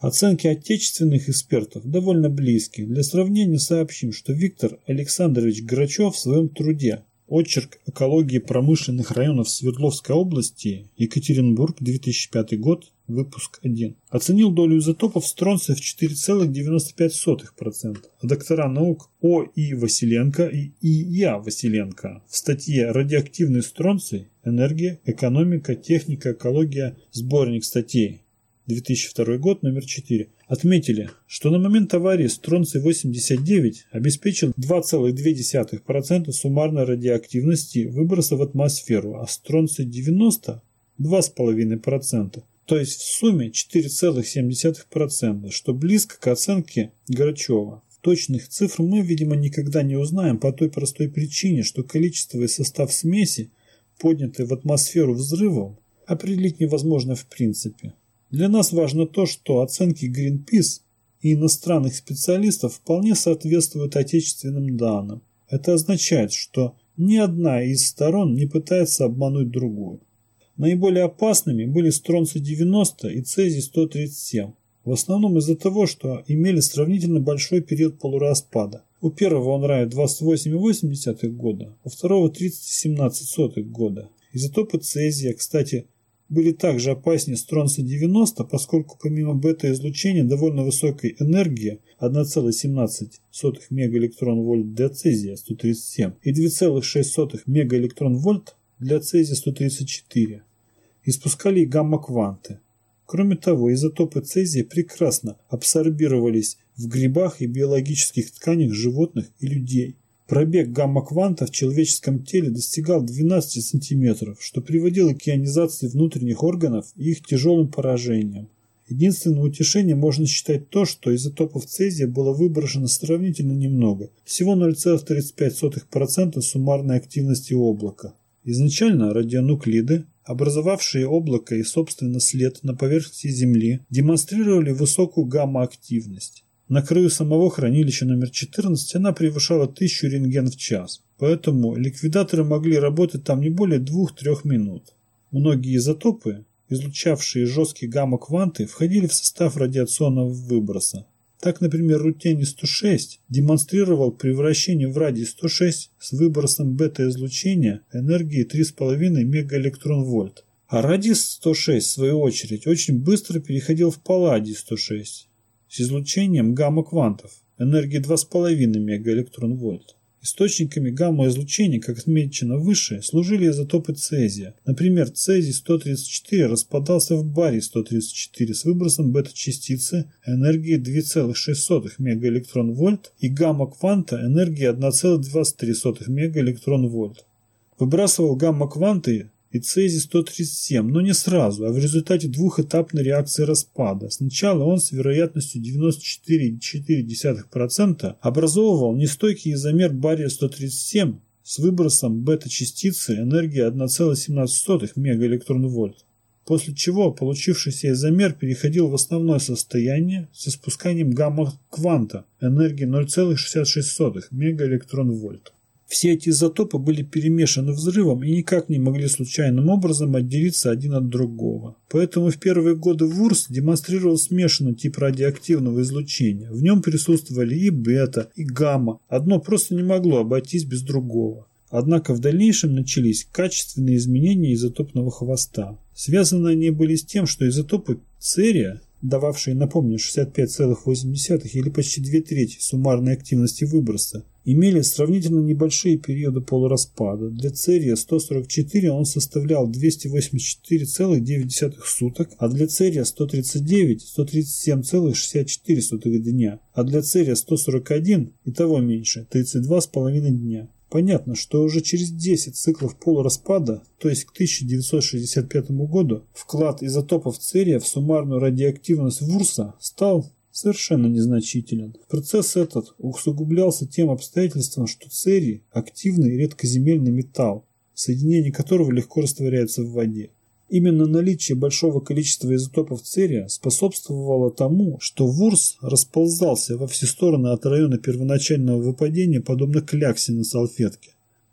Оценки отечественных экспертов довольно близки. Для сравнения сообщим, что Виктор Александрович Грачев в своем труде Очерк экологии промышленных районов Свердловской области, Екатеринбург, 2005 год, выпуск 1. Оценил долю изотопов стронция в 4,95%, а доктора наук О. И. Василенко и И. Я. Василенко в статье «Радиоактивный стронций. Энергия, экономика, техника, экология. Сборник статей» 2002 год, номер 4, отметили, что на момент аварии стронций-89 обеспечил 2,2% суммарной радиоактивности выброса в атмосферу, а стронций-90 – 2,5%, то есть в сумме 4,7%, что близко к оценке Грачева. Точных цифр мы, видимо, никогда не узнаем по той простой причине, что количество и состав смеси, поднятые в атмосферу взрывом, определить невозможно в принципе. Для нас важно то, что оценки Greenpeace и иностранных специалистов вполне соответствуют отечественным данным. Это означает, что ни одна из сторон не пытается обмануть другую. Наиболее опасными были стронций-90 и цезий-137, в основном из-за того, что имели сравнительно большой период полураспада. У первого он равен 28,8 года, у второго 30,17 года. Изотопы цезия, кстати, были также опаснее стронца-90, поскольку помимо бета-излучения довольно высокой энергии 1,17 мегаэлектрон-вольт для цезия-137 и 2,6 мегаэлектрон-вольт для цезия-134 испускали и гамма-кванты. Кроме того, изотопы цезия прекрасно абсорбировались в грибах и биологических тканях животных и людей. Пробег гамма-кванта в человеческом теле достигал 12 см, что приводило к ионизации внутренних органов и их тяжелым поражениям. Единственным утешением можно считать то, что изотопов цезия было выброшено сравнительно немного, всего 0,35% суммарной активности облака. Изначально радионуклиды, образовавшие облако и собственно след на поверхности Земли, демонстрировали высокую гамма-активность. На краю самого хранилища номер 14 она превышала 1000 рентген в час, поэтому ликвидаторы могли работать там не более 2-3 минут. Многие изотопы, излучавшие жесткие гамма-кванты, входили в состав радиационного выброса. Так, например, рутений-106 демонстрировал превращение в радий-106 с выбросом бета-излучения энергии 3,5 мегаэлектрон-вольт. А радий-106, в свою очередь, очень быстро переходил в палладий-106 с излучением гамма-квантов энергии 2,5 мегаэлектрон-вольт. Источниками гамма-излучения, как отмечено выше, служили изотопы цезия. Например, цезий-134 распадался в барий-134 с выбросом бета-частицы энергии 2,6 мегаэлектрон-вольт и гамма-кванта энергии 1,23 мегаэлектрон-вольт. Выбрасывал гамма-кванты и цезий-137, но не сразу, а в результате двухэтапной реакции распада. Сначала он с вероятностью 94,4% образовывал нестойкий изомер бария-137 с выбросом бета-частицы энергии 1,17 мегаэлектрон-вольт. После чего получившийся изомер переходил в основное состояние со спусканием гамма-кванта энергии 0,66 мегаэлектрон-вольт. Все эти изотопы были перемешаны взрывом и никак не могли случайным образом отделиться один от другого. Поэтому в первые годы ВУРС демонстрировал смешанный тип радиоактивного излучения. В нем присутствовали и бета, и гамма. Одно просто не могло обойтись без другого. Однако в дальнейшем начались качественные изменения изотопного хвоста. Связаны они были с тем, что изотопы церия дававшие, напомню, 65,8 или почти две трети суммарной активности выброса, имели сравнительно небольшие периоды полураспада. Для церия 144 он составлял 284,9 суток, а для церия 139 – 137,64 дня, а для церия 141 и того меньше – 32,5 дня. Понятно, что уже через 10 циклов полураспада, то есть к 1965 году, вклад изотопов церия в суммарную радиоактивность ВУРСа стал совершенно незначителен. Процесс этот усугублялся тем обстоятельством, что церий – активный редкоземельный металл, соединение которого легко растворяется в воде. Именно наличие большого количества изотопов церия способствовало тому, что ВУРС расползался во все стороны от района первоначального выпадения, подобно кляксе на салфетке.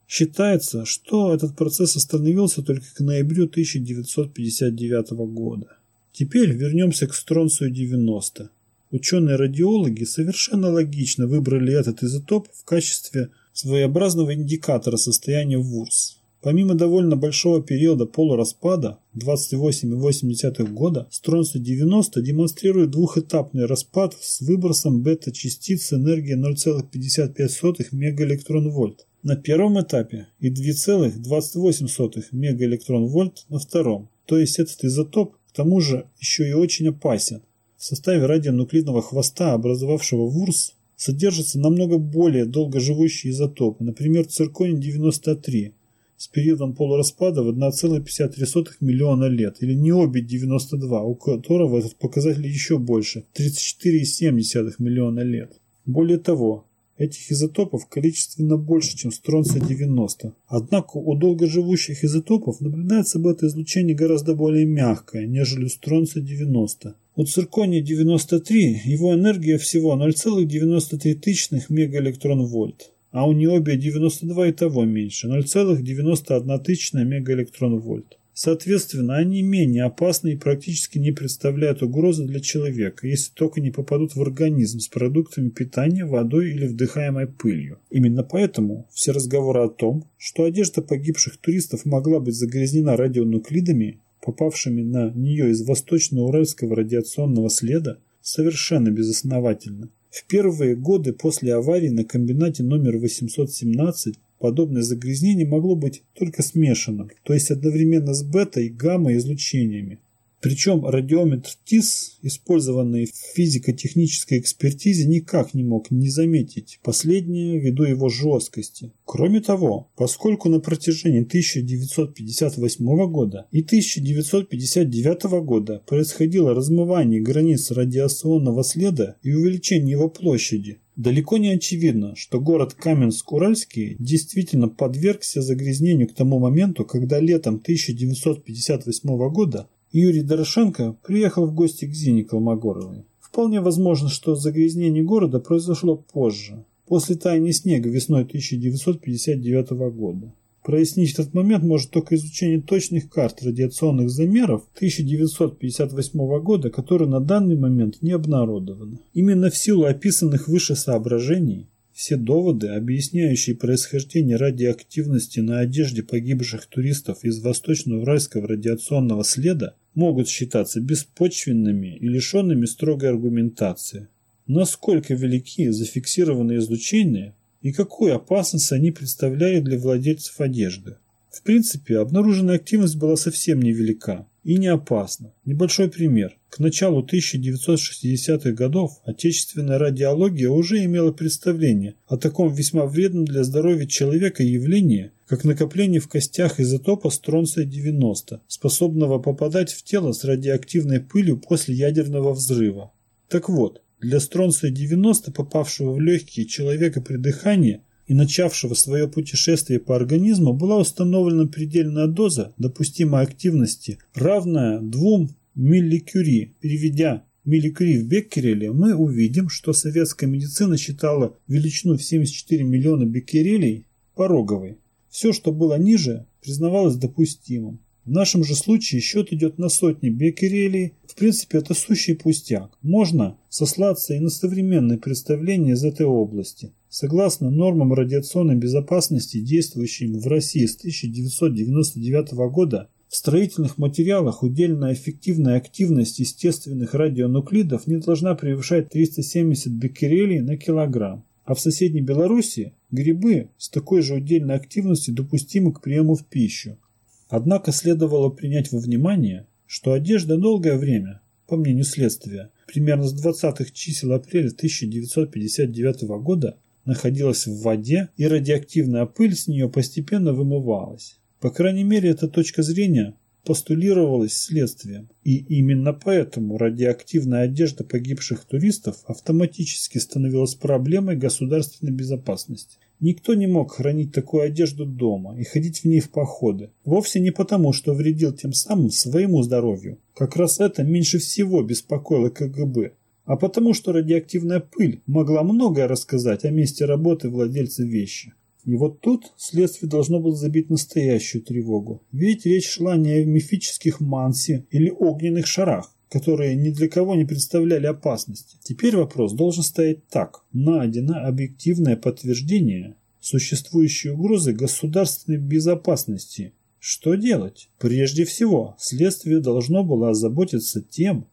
Считается, что этот процесс остановился только к ноябрю 1959 года. Теперь вернемся к стронцию-90. Ученые-радиологи совершенно логично выбрали этот изотоп в качестве своеобразного индикатора состояния ВУРС. Помимо довольно большого периода полураспада 28,8 года, Стронций-90 демонстрирует двухэтапный распад с выбросом бета-частиц с энергией 0,55 мегаэлектрон-вольт на первом этапе и 2,28 мегаэлектрон-вольт на втором. То есть этот изотоп к тому же еще и очень опасен. В составе радионуклидного хвоста, образовавшего ВУРС, содержатся намного более долгоживущие изотопы, например, цирконий-93, с периодом полураспада в 1,53 миллиона лет, или Необий-92, у которого этот показатель еще больше – 34,7 миллиона лет. Более того, этих изотопов количественно больше, чем стронция-90. Однако у долгоживущих изотопов наблюдается бета-излучение гораздо более мягкое, нежели у стронция-90. У циркония-93 его энергия всего 0,93 мегаэлектрон-вольт а у необия 92 и того меньше, 0,91 мегаэлектрон-вольт. Соответственно, они менее опасны и практически не представляют угрозы для человека, если только не попадут в организм с продуктами питания, водой или вдыхаемой пылью. Именно поэтому все разговоры о том, что одежда погибших туристов могла быть загрязнена радионуклидами, попавшими на нее из восточно-уральского радиационного следа, совершенно безосновательны. В первые годы после аварии на комбинате номер 817 подобное загрязнение могло быть только смешанным, то есть одновременно с бета и гамма излучениями. Причем радиометр ТИС, использованный в физико-технической экспертизе, никак не мог не заметить последнее ввиду его жесткости. Кроме того, поскольку на протяжении 1958 года и 1959 года происходило размывание границ радиационного следа и увеличение его площади, Далеко не очевидно, что город Каменск-Уральский действительно подвергся загрязнению к тому моменту, когда летом 1958 года Юрий Дорошенко приехал в гости к Зине Колмогоровой. Вполне возможно, что загрязнение города произошло позже, после таяния снега весной 1959 года. Прояснить этот момент может только изучение точных карт радиационных замеров 1958 года, которые на данный момент не обнародованы. Именно в силу описанных выше соображений все доводы, объясняющие происхождение радиоактивности на одежде погибших туристов из восточно-уральского радиационного следа, могут считаться беспочвенными и лишенными строгой аргументации. Насколько велики зафиксированные излучения и какую опасность они представляли для владельцев одежды. В принципе, обнаруженная активность была совсем невелика и не опасна. Небольшой пример. К началу 1960-х годов отечественная радиология уже имела представление о таком весьма вредном для здоровья человека явлении, как накопление в костях изотопа стронция-90, способного попадать в тело с радиоактивной пылью после ядерного взрыва. Так вот, для стронция-90, попавшего в легкие человека при дыхании и начавшего свое путешествие по организму, была установлена предельная доза допустимой активности, равная 2 милликюри. Переведя милликюри в беккерели, мы увидим, что советская медицина считала величину в 74 миллиона беккерелей пороговой. Все, что было ниже, признавалось допустимым. В нашем же случае счет идет на сотни беккерелей. В принципе, это сущий пустяк. Можно сослаться и на современные представления из этой области. Согласно нормам радиационной безопасности, действующим в России с 1999 года, в строительных материалах удельная эффективная активность естественных радионуклидов не должна превышать 370 беккерелей на килограмм. А в соседней Белоруссии грибы с такой же удельной активностью допустимы к приему в пищу. Однако следовало принять во внимание, что одежда долгое время, по мнению следствия, примерно с 20-х чисел апреля 1959 года находилась в воде, и радиоактивная пыль с нее постепенно вымывалась. По крайней мере, эта точка зрения постулировалась следствием, и именно поэтому радиоактивная одежда погибших туристов автоматически становилась проблемой государственной безопасности. Никто не мог хранить такую одежду дома и ходить в ней в походы. Вовсе не потому, что вредил тем самым своему здоровью. Как раз это меньше всего беспокоило КГБ. А потому, что радиоактивная пыль могла многое рассказать о месте работы владельца вещи. И вот тут следствие должно было забить настоящую тревогу. Ведь речь шла не о мифических манси или огненных шарах, которые ни для кого не представляли опасности. Теперь вопрос должен стоять так. Найдено объективное подтверждение существующей угрозы государственной безопасности. Что делать? Прежде всего, следствие должно было озаботиться тем,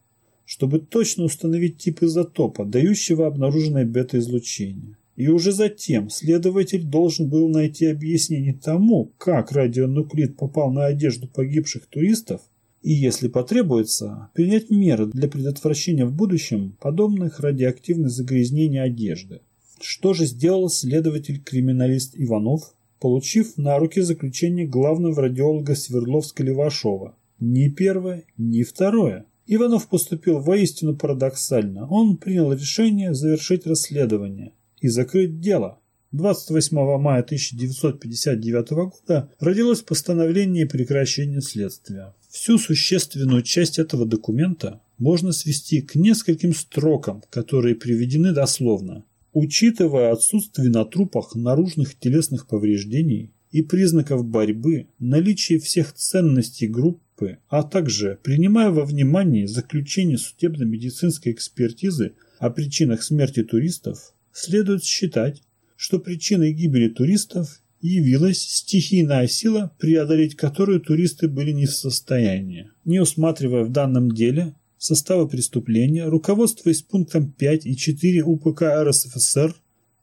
чтобы точно установить тип изотопа, дающего обнаруженное бета-излучение. И уже затем следователь должен был найти объяснение тому, как радионуклид попал на одежду погибших туристов и, если потребуется, принять меры для предотвращения в будущем подобных радиоактивных загрязнений одежды. Что же сделал следователь-криминалист Иванов, получив на руки заключение главного радиолога Свердловска-Левашова? Ни первое, ни второе. Иванов поступил воистину парадоксально. Он принял решение завершить расследование и закрыть дело. 28 мая 1959 года родилось постановление прекращения следствия. Всю существенную часть этого документа можно свести к нескольким строкам, которые приведены дословно. Учитывая отсутствие на трупах наружных телесных повреждений и признаков борьбы, наличие всех ценностей группы, а также принимая во внимание заключение судебно-медицинской экспертизы о причинах смерти туристов, следует считать, что причиной гибели туристов явилась стихийная сила, преодолеть которую туристы были не в состоянии. Не усматривая в данном деле состава преступления, руководствуясь пунктом 5 и 4 УПК РСФСР,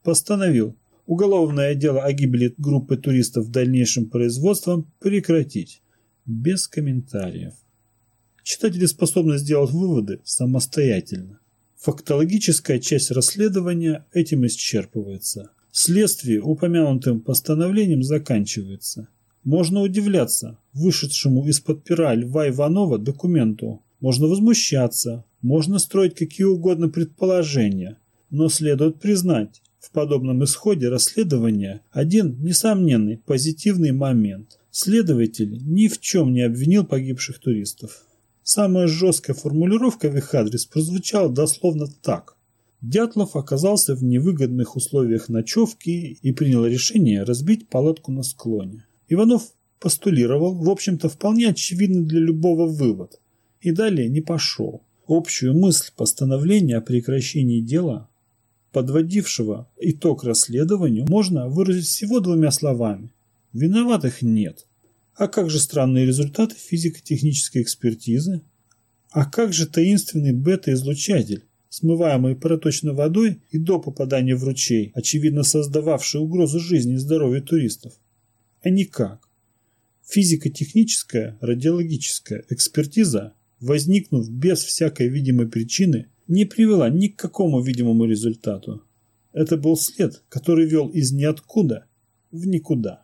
постановил уголовное дело о гибели группы туристов дальнейшим производством прекратить. Без комментариев. Читатели способны сделать выводы самостоятельно. Фактологическая часть расследования этим исчерпывается. Следствие упомянутым постановлением заканчивается. Можно удивляться вышедшему из-под пера Льва Иванова документу. Можно возмущаться, можно строить какие угодно предположения. Но следует признать, в подобном исходе расследования один несомненный позитивный момент. Следователь ни в чем не обвинил погибших туристов. Самая жесткая формулировка в их адрес прозвучала дословно так. Дятлов оказался в невыгодных условиях ночевки и принял решение разбить палатку на склоне. Иванов постулировал, в общем-то, вполне очевидный для любого вывод. И далее не пошел. Общую мысль постановления о прекращении дела, подводившего итог расследованию, можно выразить всего двумя словами. Виноватых нет. А как же странные результаты физико-технической экспертизы? А как же таинственный бета-излучатель, смываемый проточной водой и до попадания в ручей, очевидно создававший угрозу жизни и здоровью туристов? А никак. Физико-техническая радиологическая экспертиза, возникнув без всякой видимой причины, не привела ни к какому видимому результату. Это был след, который вел из ниоткуда в никуда.